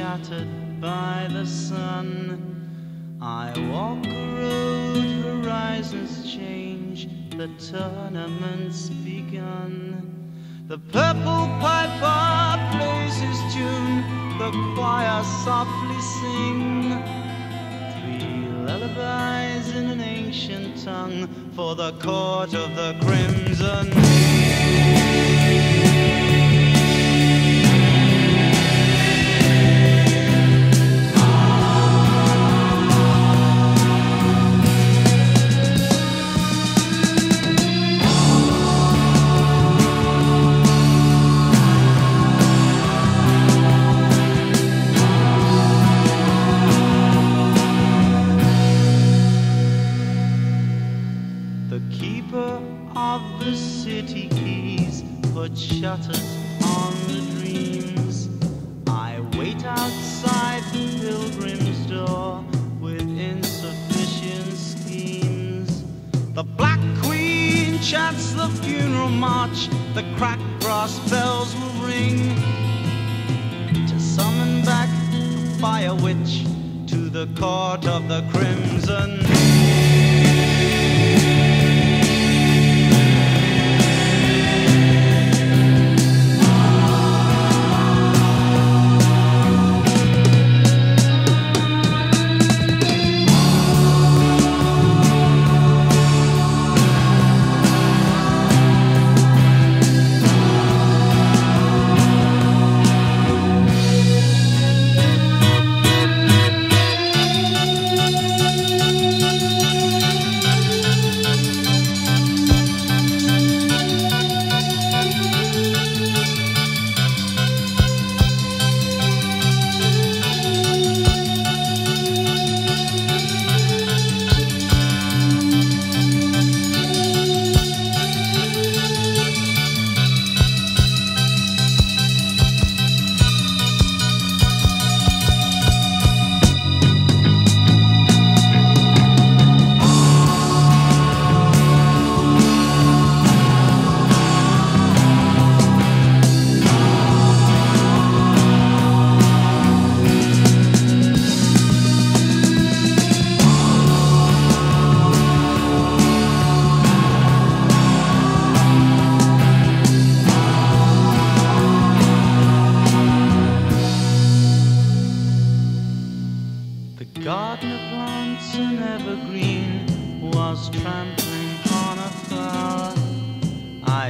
shattered by the sun. I walk a road, horizons change, the tournament's begun. The purple piper plays his tune, the choir softly sing. Three lullabies in an ancient tongue for the court of the crimson. Chants the funeral march, the cracked brass bells will ring to summon back the fire witch to the court of the crimson.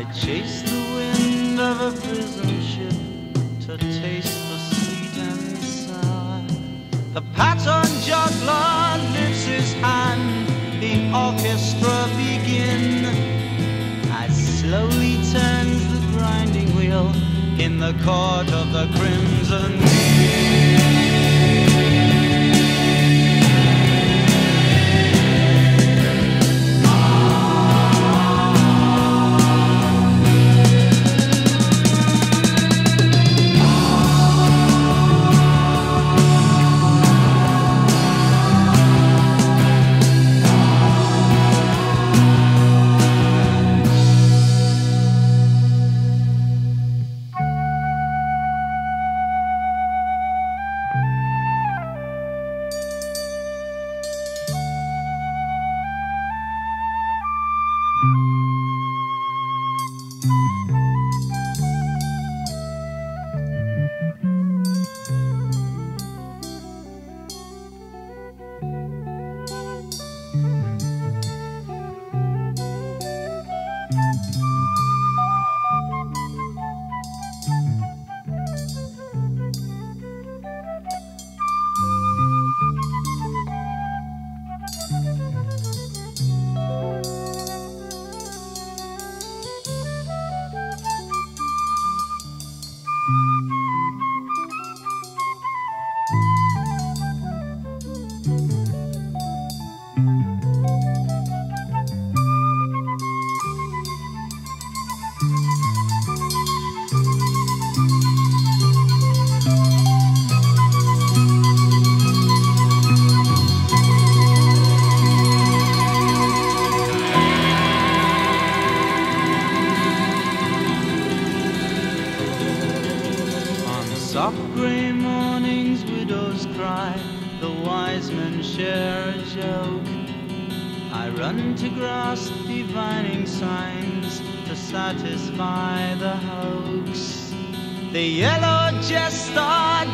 I chased the wind of a prison ship to taste the sweet and sour. The pattern juggler lifts his hand, the orchestra begin. As slowly turns the grinding wheel in the court of the crimson. soft To grasp divining signs to satisfy the hoax. The yellow jester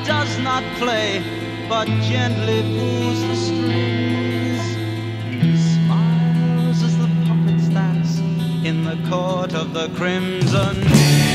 does not play, but gently pulls the strings. Smiles as the puppets dance in the court of the crimson.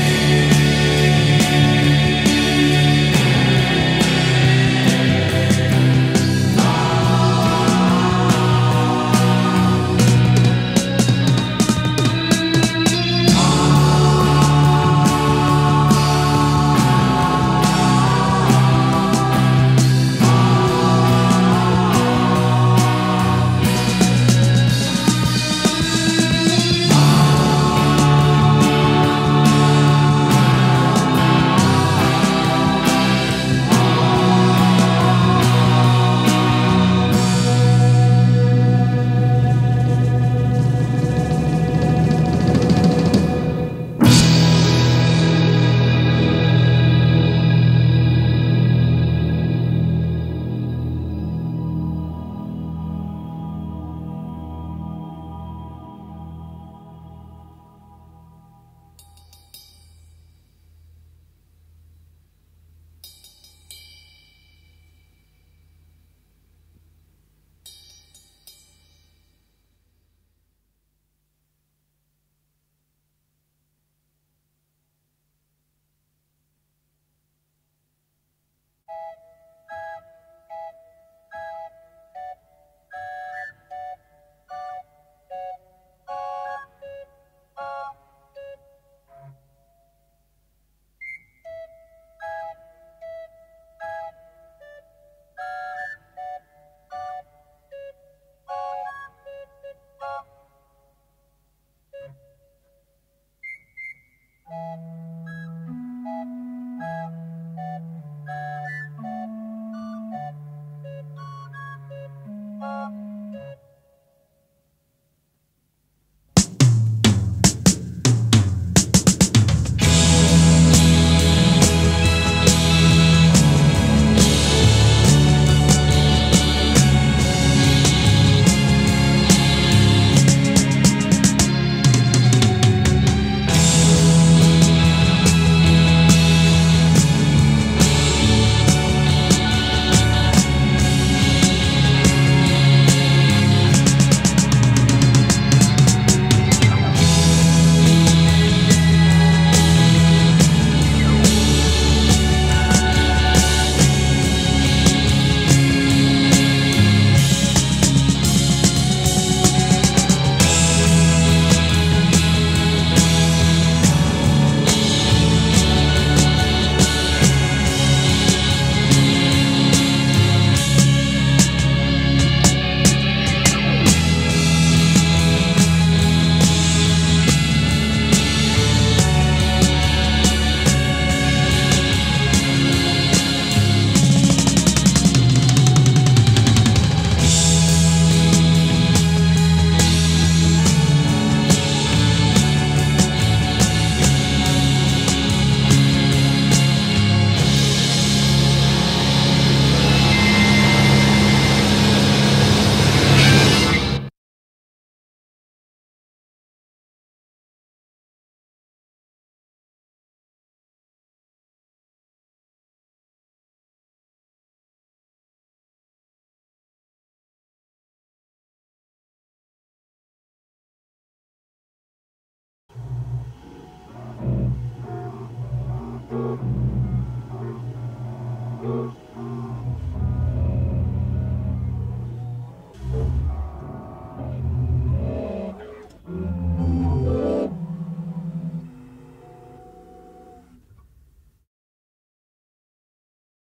Thank